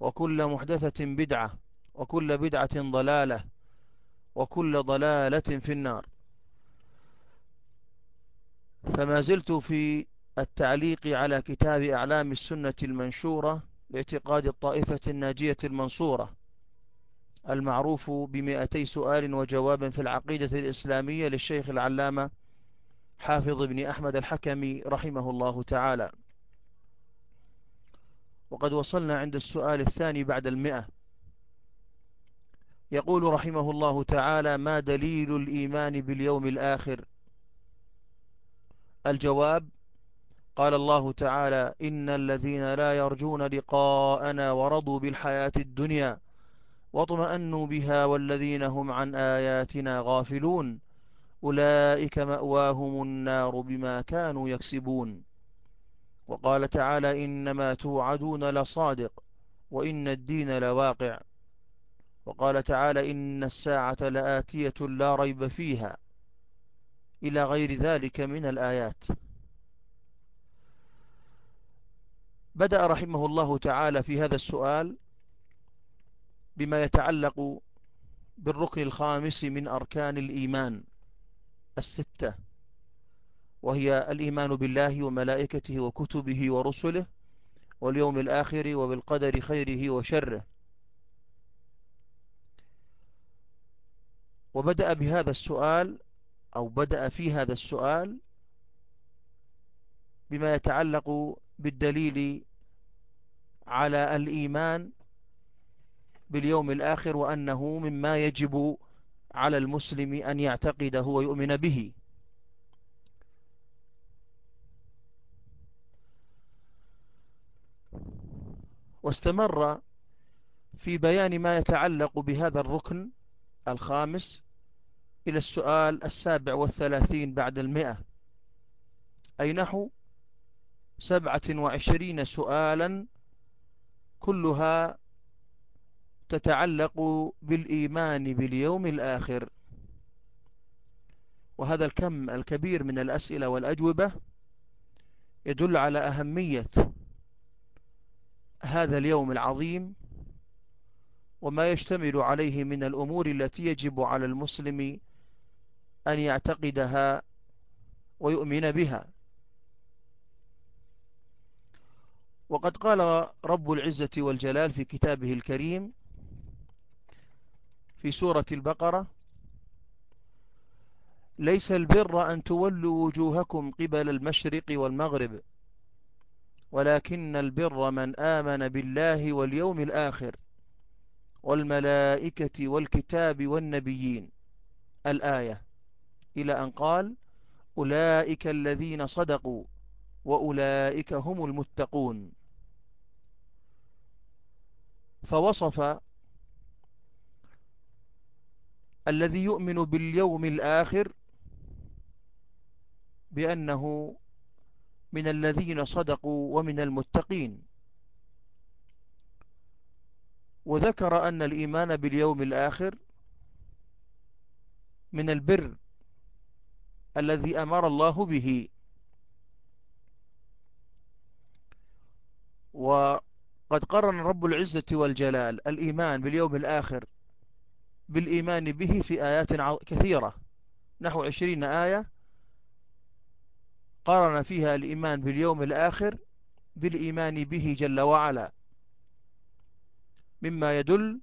وكل محدثة بدعة وكل بدعة ضلالة وكل ضلالة في النار. فما زلت في التعليق على كتاب أعلام السنة المنشورة لاعتقاد الطائفة الناجية المنصورة المعروف بمئتي سؤال وجواب في العقيدة الإسلامية للشيخ العلامة حافظ بن أحمد الحكمي رحمه الله تعالى. وقد وصلنا عند السؤال الثاني بعد المئة. يقول رحمه الله تعالى ما دليل الإيمان باليوم الآخر؟ الجواب قال الله تعالى إن الذين لا يرجون لقاءنا ورضوا بالحياة الدنيا واطمأنوا بها والذين هم عن آياتنا غافلون. أولئك مأواهم النار بما كانوا يكسبون. وقال تعالى إنما توعدون لصادق وإن الدين لواقع. وقال تعالى إن الساعة لآتية لا ريب فيها. إلى غير ذلك من الآيات. بدأ رحمه الله تعالى في هذا السؤال بما يتعلق بالركن الخامس من أركان الإيمان الستة. وهي الإيمان بالله وملائكته وكتبه ورسله واليوم الآخر وبالقدر خيره وشره. وبدأ بهذا السؤال أو بدأ في هذا السؤال بما يتعلق بالدليل على الإيمان باليوم الآخر وأنه مما يجب على المسلم أن يعتقده ويؤمن به. واستمر في بيان ما يتعلق بهذا الركن الخامس إلى السؤال السابع والثلاثين بعد المئة. أي نحو سبعة وعشرين سؤالا كلها تتعلق بالإيمان باليوم الآخر. وهذا الكم الكبير من الأسئلة والأجوبة يدل على أهمية هذا اليوم العظيم وما يشتمل عليه من الأمور التي يجب على المسلم أن يعتقدها ويؤمن بها. وقد قال رب العزة والجلال في كتابه الكريم في سورة البقرة ليس البر أن تولوا وجوهكم قبل المشرق والمغرب ولكن البر من آمن بالله واليوم الآخر والملائكة والكتاب والنبيين. الآية إلى أن قال أولئك الذين صدقوا وأولئك هم المتقون. فوصف الذي يؤمن باليوم الآخر بأنه من الذين صدقوا ومن المتقين. وذكر أن الإيمان باليوم الآخر من البر الذي أمر الله به. وقد قرن رب العزة والجلال الإيمان باليوم الآخر بالإيمان به في آيات كثيرة. نحو عشرين آية قرن فيها الإيمان باليوم الآخر بالإيمان به جل وعلا. مما يدل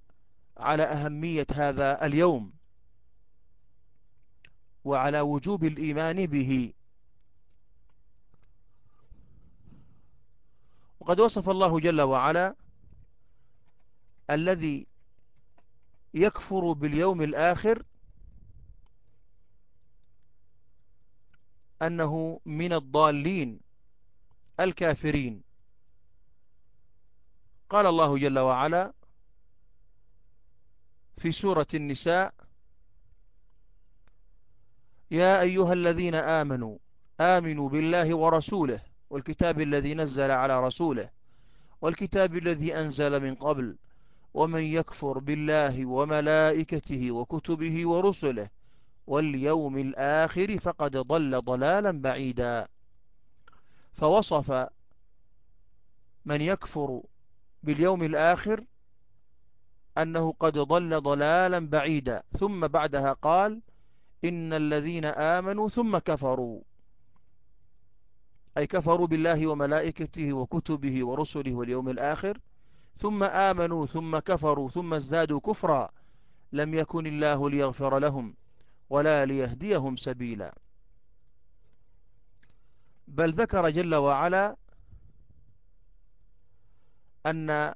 على أهمية هذا اليوم وعلى وجوب الإيمان به. وقد وصف الله جل وعلا الذي يكفر باليوم الآخر أنه من الضالين الكافرين. قال الله جل وعلا في سورة النساء يا أيها الذين آمنوا آمنوا بالله ورسوله والكتاب الذي نزل على رسوله والكتاب الذي أنزل من قبل ومن يكفر بالله وملائكته وكتبه ورسله واليوم الآخر فقد ضل ضلالا بعيدا. فوصف من يكفر باليوم الآخر أنه قد ضل ضلالا بعيدا. ثم بعدها قال إن الذين آمنوا ثم كفروا. أي كفروا بالله وملائكته وكتبه ورسله واليوم الآخر. ثم آمنوا ثم كفروا ثم ازدادوا كفرا. لم يكن الله ليغفر لهم. ولا ليهديهم سبيلا. بل ذكر جل وعلا أن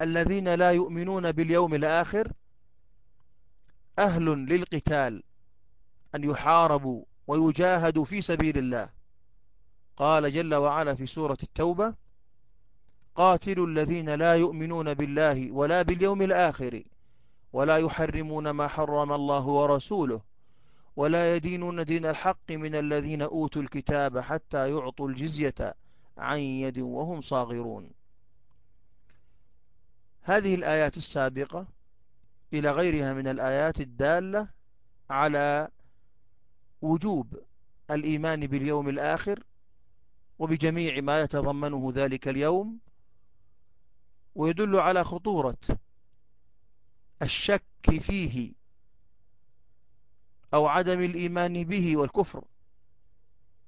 الذين لا يؤمنون باليوم الآخر أهل للقتال أن يحاربوا ويجاهدوا في سبيل الله. قال جل وعلا في سورة التوبة قاتلوا الذين لا يؤمنون بالله ولا باليوم الآخر. ولا يحرمون ما حرم الله ورسوله ولا يدينون دين الحق من الذين أوتوا الكتاب حتى يعطوا الجزية عن يد وهم صاغرون. هذه الآيات السابقة إلى غيرها من الآيات الدالة على وجوب الإيمان باليوم الآخر وبجميع ما يتضمنه ذلك اليوم ويدل على خطورة الشك فيه أو عدم الإيمان به والكفر.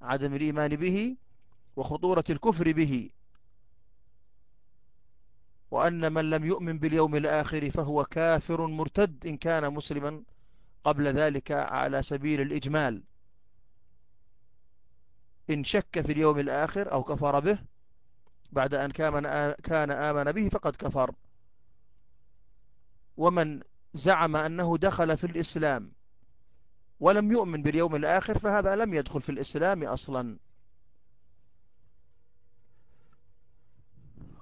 عدم الإيمان به وخطورة الكفر به. وأن من لم يؤمن باليوم الآخر فهو كافر مرتد إن كان مسلما قبل ذلك على سبيل الإجمال. إن شك في اليوم الآخر أو كفر به بعد أن كان آمن به فقد كفر. ومن زعم أنه دخل في الإسلام ولم يؤمن باليوم الآخر فهذا لم يدخل في الإسلام أصلا.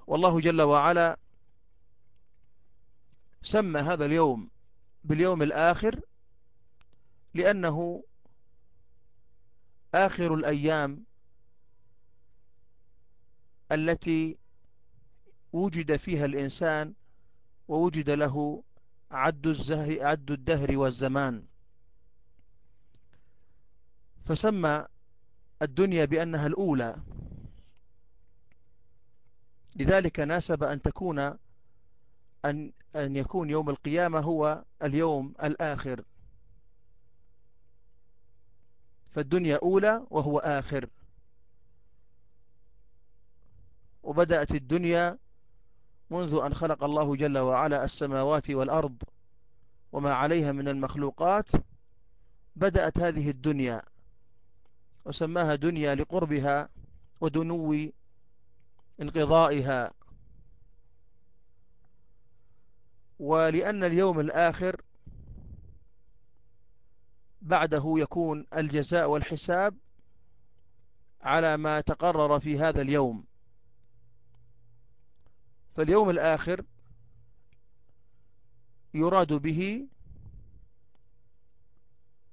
والله جل وعلا سمى هذا اليوم باليوم الآخر لأنه آخر الأيام التي وجد فيها الإنسان ووجد له عد, الزهر عد الدهر والزمان. فسمى الدنيا بأنها الأولى. لذلك ناسب أن تكون أن, أن يكون يوم القيامة هو اليوم الآخر. فالدنيا أولى وهو آخر. وبدأت الدنيا منذ أن خلق الله جل وعلا السماوات والأرض وما عليها من المخلوقات بدأت هذه الدنيا وسماها دنيا لقربها ودنو انقضائها. ولأن اليوم الآخر بعده يكون الجزاء والحساب على ما تقرر في هذا اليوم. فاليوم الآخر يراد به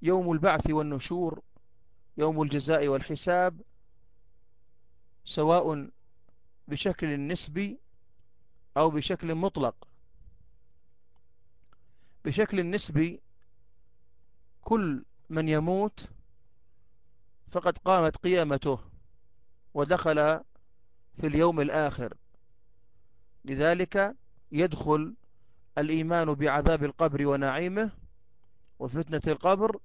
يوم البعث والنشور يوم الجزاء والحساب سواء بشكل نسبي أو بشكل مطلق. بشكل نسبي كل من يموت فقد قامت قيامته ودخل في اليوم الآخر. لذلك يدخل الإيمان بعذاب القبر ونعيمه وفتنة القبر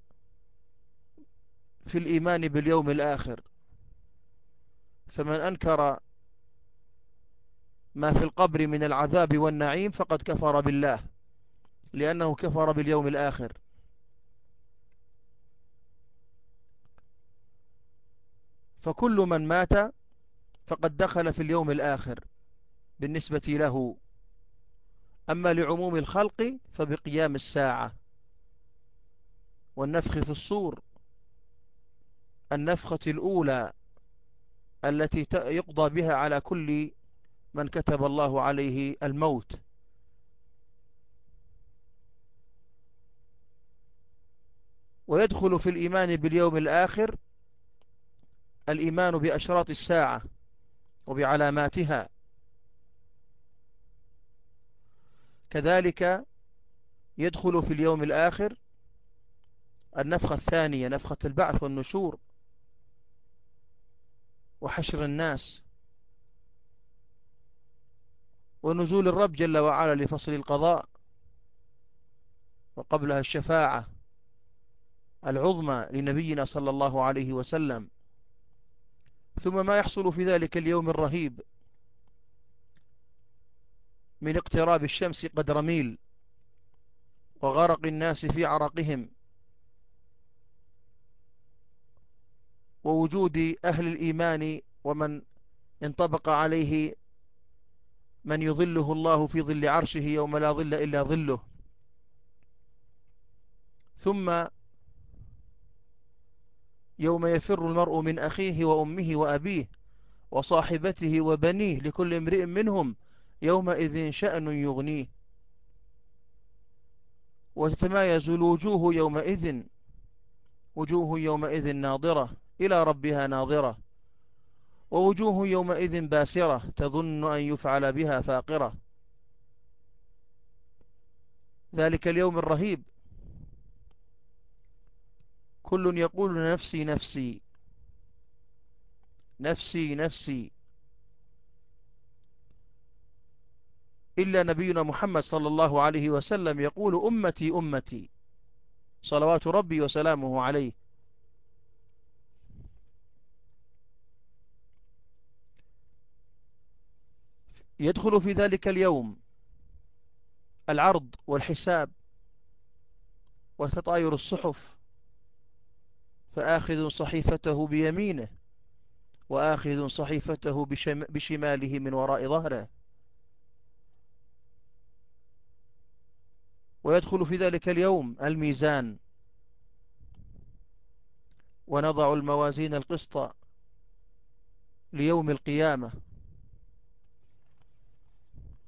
في الإيمان باليوم الآخر. فمن أنكر ما في القبر من العذاب والنعيم فقد كفر بالله لأنه كفر باليوم الآخر. فكل من مات فقد دخل في اليوم الآخر. بالنسبة له. أما لعموم الخلق فبقيام الساعة. والنفخ في الصور. النفخة الأولى التي يقضى بها على كل من كتب الله عليه الموت. ويدخل في الإيمان باليوم الآخر الإيمان بأشراط الساعة وبعلاماتها. كذلك يدخل في اليوم الآخر النفخة الثانية نفخة البعث والنشور وحشر الناس ونزول الرب جل وعلا لفصل القضاء وقبلها الشفاعة العظمى لنبينا صلى الله عليه وسلم. ثم ما يحصل في ذلك اليوم الرهيب من اقتراب الشمس قدر ميل وغرق الناس في عرقهم. ووجود أهل الإيمان ومن انطبق عليه من يظله الله في ظل عرشه يوم لا ظل إلا ظله. ثم يوم يفر المرء من أخيه وأمه وأبيه وصاحبته وبنيه لكل امرئ منهم يومئذ شأن يغنيه. وتتمايز الوجوه يومئذ وجوه يومئذ ناظرة إلى ربها ناظرة. ووجوه يومئذ باسرة تظن أن يفعل بها فاقرة. ذلك اليوم الرهيب. كل يقول نفسي نفسي نفسي نفسي. إلا نبينا محمد صلى الله عليه وسلم يقول أمتي أمتي. صلوات ربي وسلامه عليه. يدخل في ذلك اليوم العرض والحساب وتطاير الصحف فآخذ صحيفته بيمينه وآخذ صحيفته بشماله من وراء ظهره. ويدخل في ذلك اليوم الميزان. ونضع الموازين القسط ليوم القيامة.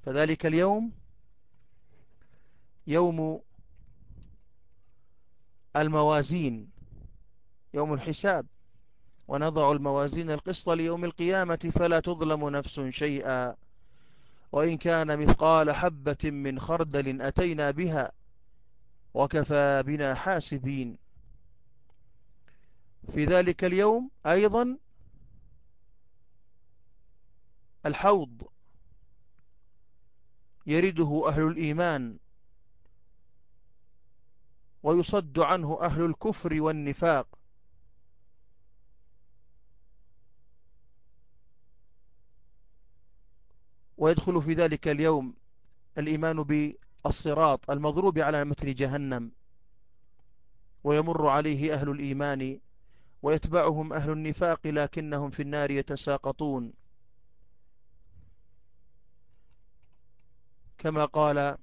فذلك اليوم يوم الموازين يوم الحساب. ونضع الموازين القسط ليوم القيامة. فلا تظلم نفس شيئا. وإن كان مثقال حبة من خردل أتينا بها وكفى بنا حاسبين. في ذلك اليوم أيضا الحوض يرده أهل الإيمان ويصد عنه أهل الكفر والنفاق. ويدخل في ذلك اليوم الإيمان بالصراط المضروب على مثل جهنم. ويمر عليه أهل الإيمان ويتبعهم أهل النفاق لكنهم في النار يتساقطون. كما قال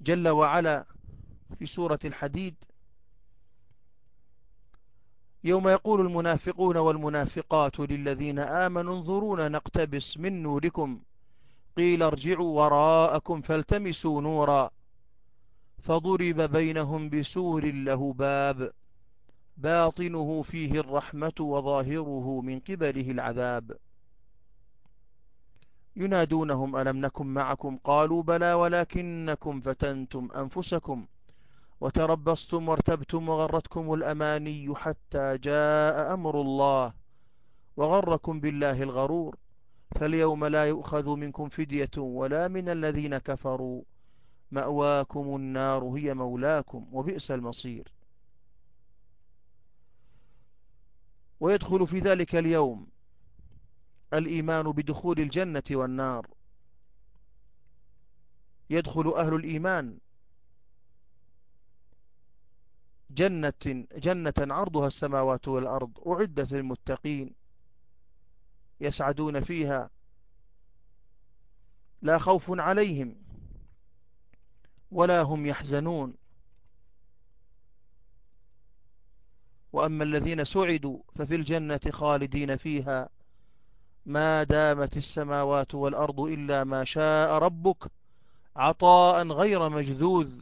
جل وعلا في سورة الحديد يوم يقول المنافقون والمنافقات للذين آمنوا انظرونا نقتبس من نوركم. قيل ارجعوا وراءكم فالتمسوا نورا. فضرب بينهم بسور له باب. باطنه فيه الرحمة وظاهره من قبله العذاب. ينادونهم ألم نكن معكم؟ قالوا بلى ولكنكم فتنتم أنفسكم. وتربصتم وارتبتم وغرتكم الأماني حتى جاء أمر الله وغركم بالله الغرور. فاليوم لا يؤخذ منكم فدية ولا من الذين كفروا. مأواكم النار هي مولاكم وبئس المصير. ويدخل في ذلك اليوم الإيمان بدخول الجنة والنار. يدخل أهل الإيمان جنة, جنة عرضها السماوات والأرض أعدت للمتقين يسعدون فيها. لا خوف عليهم ولا هم يحزنون. وأما الذين سعدوا ففي الجنة خالدين فيها. ما دامت السماوات والأرض إلا ما شاء ربك عطاء غير مجذوذ.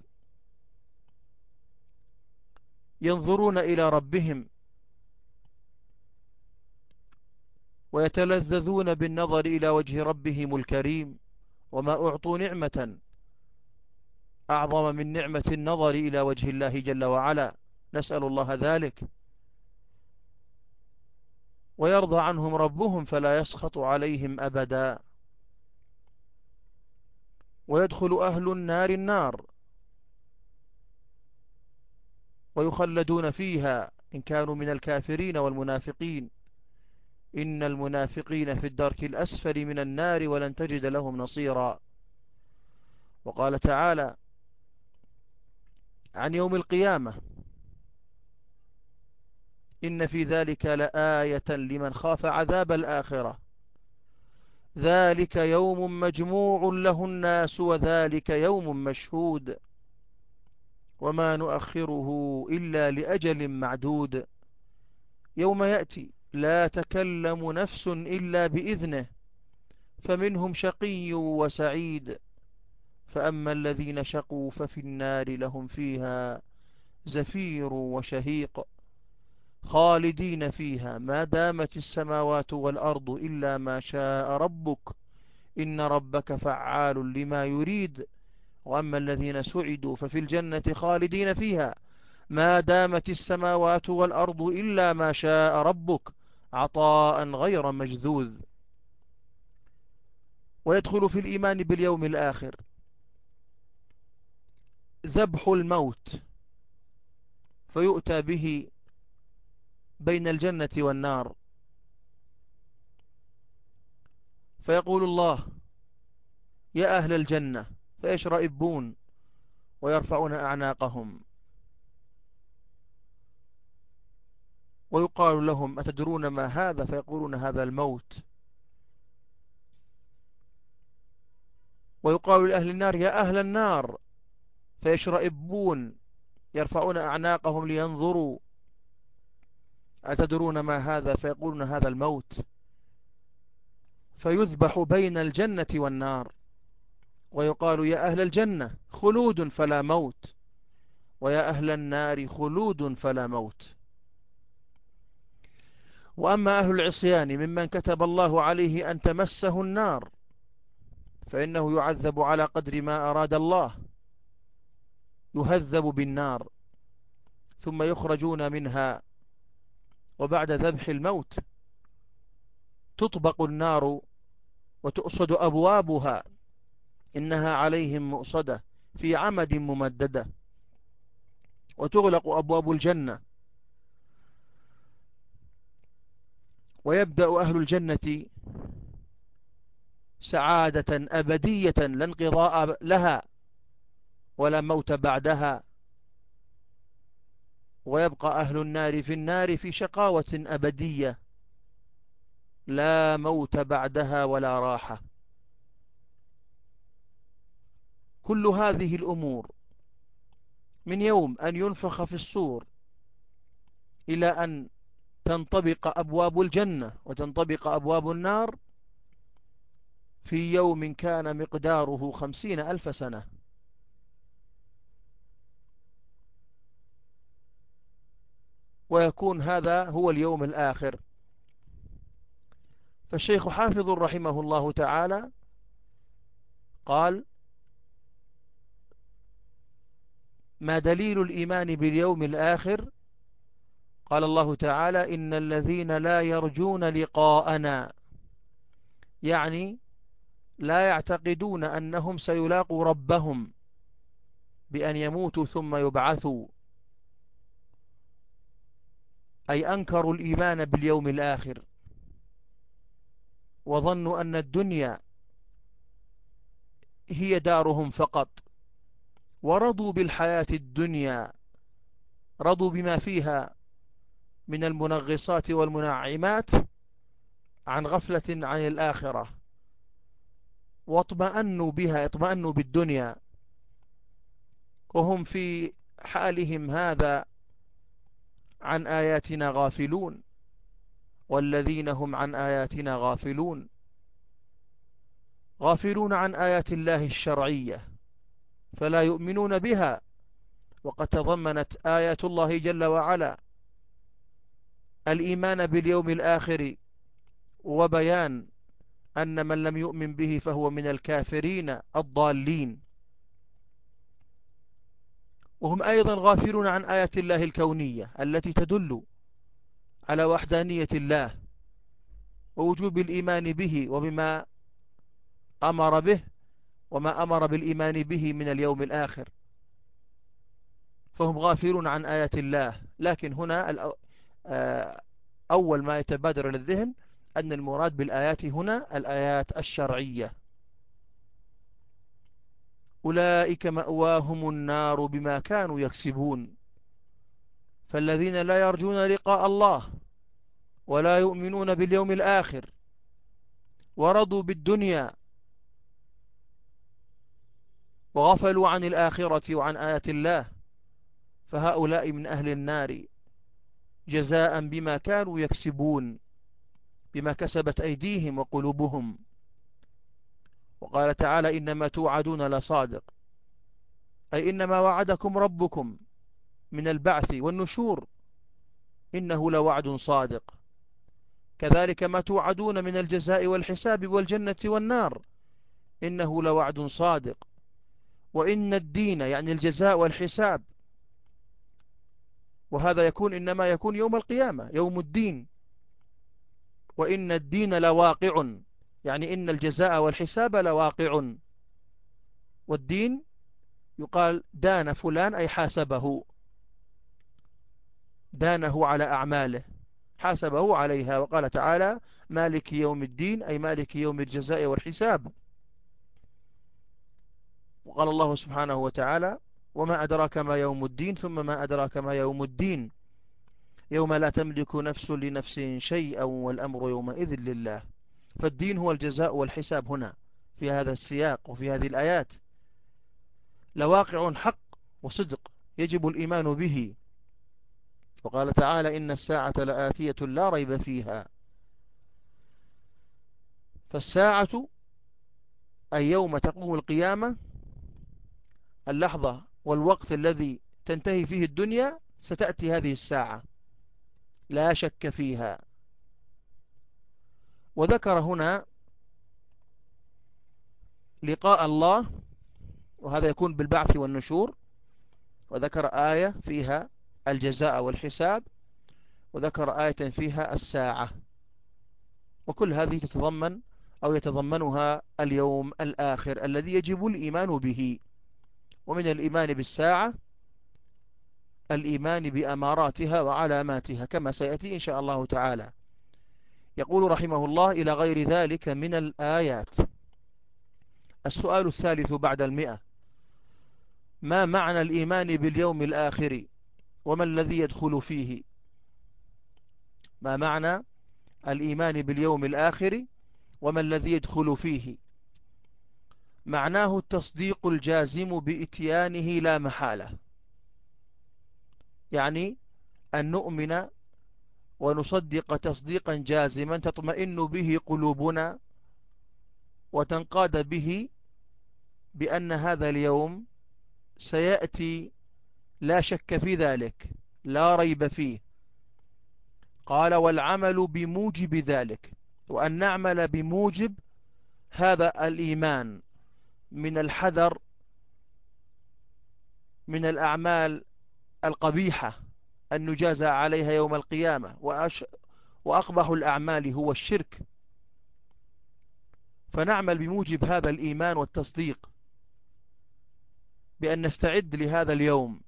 ينظرون إلى ربهم ويتلذذون بالنظر إلى وجه ربهم الكريم وما أعطوا نعمة. أعظم من نعمة النظر إلى وجه الله جل وعلا. نسأل الله ذلك. ويرضى عنهم ربهم فلا يسخط عليهم أبدا. ويدخل أهل النار النار. ويخلدون فيها إن كانوا من الكافرين والمنافقين. إن المنافقين في الدرك الأسفل من النار ولن تجد لهم نصيرا. وقال تعالى عن يوم القيامة إن في ذلك لآية لمن خاف عذاب الآخرة. ذلك يوم مجموع له الناس وذلك يوم مشهود. وما نؤخره إلا لأجل معدود. يوم يأتي لا تكلم نفس إلا بإذنه فمنهم شقي وسعيد. فأما الذين شقوا ففي النار لهم فيها زفير وشهيق خالدين فيها. ما دامت السماوات والأرض إلا ما شاء ربك إن ربك فعال لما يريد. وأما الذين سعدوا ففي الجنة خالدين فيها. ما دامت السماوات والأرض إلا ما شاء ربك عطاء غير مجذوذ. ويدخل في الإيمان باليوم الآخر. ذبح الموت. فيؤتى به بين الجنة والنار. فيقول الله يا أهل الجنة فيشرئبون ويرفعون أعناقهم. ويقال لهم أتدرون ما هذا؟ فيقولون هذا الموت. ويقال لأهل النار يا أهل النار فيشرئبون يرفعون أعناقهم لينظروا. أتدرون ما هذا؟ فيقولون هذا الموت. فيذبح بين الجنة والنار. ويقال يا أهل الجنة خلود فلا موت ويا أهل النار خلود فلا موت. وأما أهل العصيان ممن كتب الله عليه أن تمسه النار فإنه يعذب على قدر ما أراد الله يهذب بالنار ثم يخرجون منها وبعد ذبح الموت تطبق النار وتؤصد أبوابها. إنها عليهم مؤصدة في عمد ممددة وتغلق أبواب الجنة. ويبدأ أهل الجنة سعادة أبدية لا انقضاء لها ولا موت بعدها. ويبقى أهل النار في النار في شقاوة أبدية لا موت بعدها ولا راحة. كل هذه الأمور من يوم أن ينفخ في الصور إلى أن تنطبق أبواب الجنة وتنطبق أبواب النار في يوم كان مقداره خمسين ألف سنة. ويكون هذا هو اليوم الآخر. فالشيخ حافظ رحمه الله تعالى قال ما دليل الإيمان باليوم الآخر؟ قال الله تعالى إن الذين لا يرجون لقاءنا يعني لا يعتقدون أنهم سيلاقوا ربهم بأن يموتوا ثم يبعثوا. أي أنكروا الإيمان باليوم الآخر. وظنوا أن الدنيا هي دارهم فقط. ورضوا بالحياة الدنيا رضوا بما فيها من المنغصات والمنعمات عن غفلة عن الآخرة. واطمأنوا بها اطمأنوا بالدنيا. وهم في حالهم هذا عن آياتنا غافلون والذين هم عن آياتنا غافلون. غافلون عن آيات الله الشرعية. فلا يؤمنون بها. وقد تضمنت آيات الله جل وعلا. الإيمان باليوم الآخر وبيان أن من لم يؤمن به فهو من الكافرين الضالين. وهم أيضا غافلون عن آيات الله الكونية التي تدل على وحدانية الله ووجوب الإيمان به وبما أمر به. وما أمر بالإيمان به من اليوم الآخر. فهم غافلون عن آيات الله. لكن هنا آه، أول ما يتبادر للذهن أن المراد بالآيات هنا الآيات الشرعية. أولئك مأواهم النار بما كانوا يكسبون. فالذين لا يرجون لقاء الله ولا يؤمنون باليوم الآخر ورضوا بالدنيا وغفلوا عن الآخرة وعن آيات الله. فهؤلاء من أهل النار جزاء بما كانوا يكسبون بما كسبت أيديهم وقلوبهم. وقال تعالى إنما توعدون لصادق أي إنما وعدكم ربكم من البعث والنشور إنه لوعد صادق. كذلك ما توعدون من الجزاء والحساب والجنة والنار إنه لوعد صادق. وإن الدين يعني الجزاء والحساب وهذا يكون إنما يكون يوم القيامة يوم الدين. وإن الدين لواقع يعني إن الجزاء والحساب لواقع. والدين يقال دان فلان أي حاسبه دانه على أعماله حاسبه عليها. وقال تعالى مالك يوم الدين أي مالك يوم الجزاء والحساب. وقال الله سبحانه وتعالى وما أدراك ما يوم الدين ثم ما أدراك ما يوم الدين. يوم لا تملك نفس لنفس شيئا والأمر يومئذ لله. فالدين هو الجزاء والحساب هنا في هذا السياق وفي هذه الآيات. لواقع حق وصدق يجب الإيمان به. وقال تعالى إن الساعة لآتية لا ريب فيها. فالساعة أي يوم تقوم القيامة اللحظة والوقت الذي تنتهي فيه الدنيا ستأتي هذه الساعة. لا شك فيها. وذكر هنا لقاء الله وهذا يكون بالبعث والنشور. وذكر آية فيها الجزاء والحساب. وذكر آية فيها الساعة. وكل هذه تتضمن أو يتضمنها اليوم الآخر الذي يجب الإيمان به. ومن الإيمان بالساعة الإيمان بأماراتها وعلاماتها كما سيأتي إن شاء الله تعالى. يقول رحمه الله إلى غير ذلك من الآيات. السؤال الثالث بعد المئة. ما معنى الإيمان باليوم الآخر؟ وما الذي يدخل فيه؟ ما معنى الإيمان باليوم الآخر؟ وما الذي يدخل فيه؟ معناه التصديق الجازم بإتيانه لا محالة. يعني أن نؤمن ونصدق تصديقا جازما تطمئن به قلوبنا وتنقاد به بأن هذا اليوم سيأتي لا شك في ذلك لا ريب فيه. قال والعمل بموجب ذلك وأن نعمل بموجب هذا الإيمان. من الحذر من الأعمال القبيحة أن نجازى عليها يوم القيامة وأقبح الأعمال هو الشرك. فنعمل بموجب هذا الإيمان والتصديق بأن نستعد لهذا اليوم.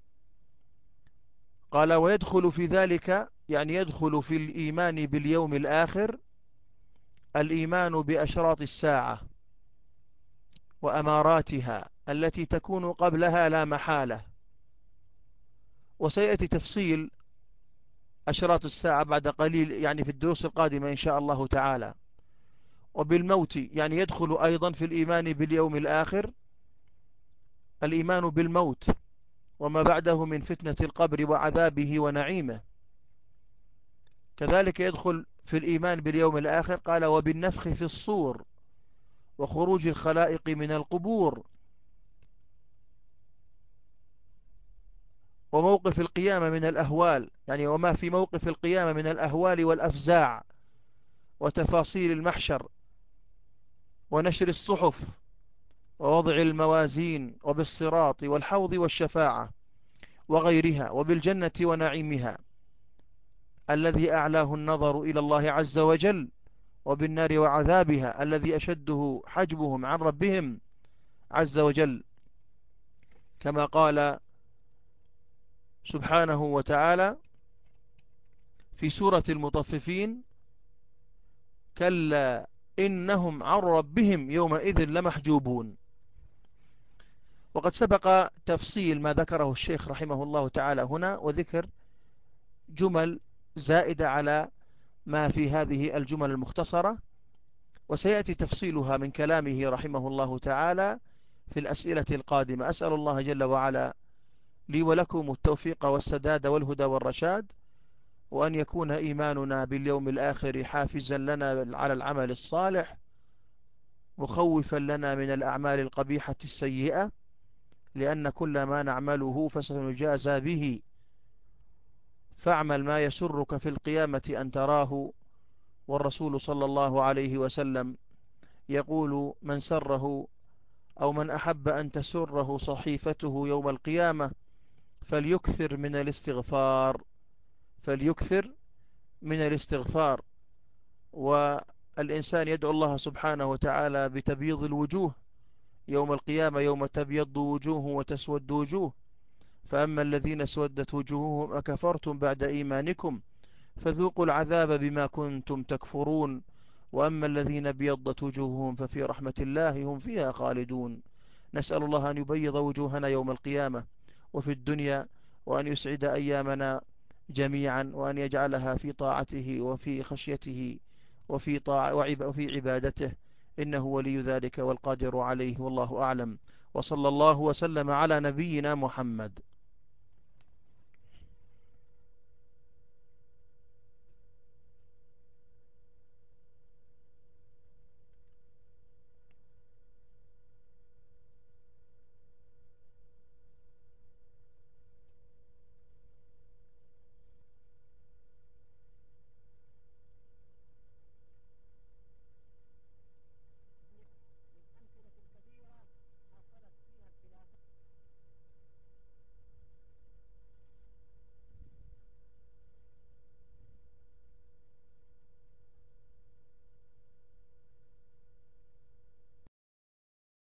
قال ويدخل في ذلك يعني يدخل في الإيمان باليوم الآخر الإيمان بأشراط الساعة. وأماراتها التي تكون قبلها لا محالة. وسيأتي تفصيل أشراط الساعة بعد قليل يعني في الدروس القادمة إن شاء الله تعالى. وبالموت يعني يدخل أيضا في الإيمان باليوم الآخر. الإيمان بالموت وما بعده من فتنة القبر وعذابه ونعيمه. كذلك يدخل في الإيمان باليوم الآخر قال وبالنفخ في الصور. وخروج الخلائق من القبور. وموقف القيامة من الأهوال يعني وما في موقف القيامة من الأهوال والأفزاع وتفاصيل المحشر ونشر الصحف ووضع الموازين وبالصراط والحوض والشفاعة وغيرها وبالجنة ونعيمها الذي أعلاه النظر إلى الله عز وجل. وبالنار وعذابها الذي أشده حجبهم عن ربهم عز وجل. كما قال سبحانه وتعالى في سورة المطففين كلا إنهم عن ربهم يومئذ لمحجوبون. وقد سبق تفصيل ما ذكره الشيخ رحمه الله تعالى هنا وذكر جمل زائدة على ما في هذه الجمل المختصرة وسيأتي تفصيلها من كلامه رحمه الله تعالى في الأسئلة القادمة. أسأل الله جل وعلا لي ولكم التوفيق والسداد والهدى والرشاد وأن يكون إيماننا باليوم الآخر حافزا لنا على العمل الصالح مخوفا لنا من الأعمال القبيحة السيئة لأن كل ما نعمله فسنجازى به. فاعمل ما يسرك في القيامة أن تراه والرسول صلى الله عليه وسلم يقول من سره أو من أحب أن تسره صحيفته يوم القيامة فليكثر من الاستغفار فليكثر من الاستغفار. والإنسان يدعو الله سبحانه وتعالى بتبيض الوجوه يوم القيامة يوم تبيض وجوه وتسود وجوه. فأما الذين اسودت وجوههم أكفرتم بعد إيمانكم فذوقوا العذاب بما كنتم تكفرون. وأما الذين بيضت وجوههم ففي رحمة الله هم فيها خالدون. نسأل الله أن يبيض وجوهنا يوم القيامة وفي الدنيا وأن يسعد أيامنا جميعا وأن يجعلها في طاعته وفي خشيته وفي, طاع وفي عبادته. إنه ولي ذلك والقادر عليه والله أعلم. وصلى الله وسلم على نبينا محمد.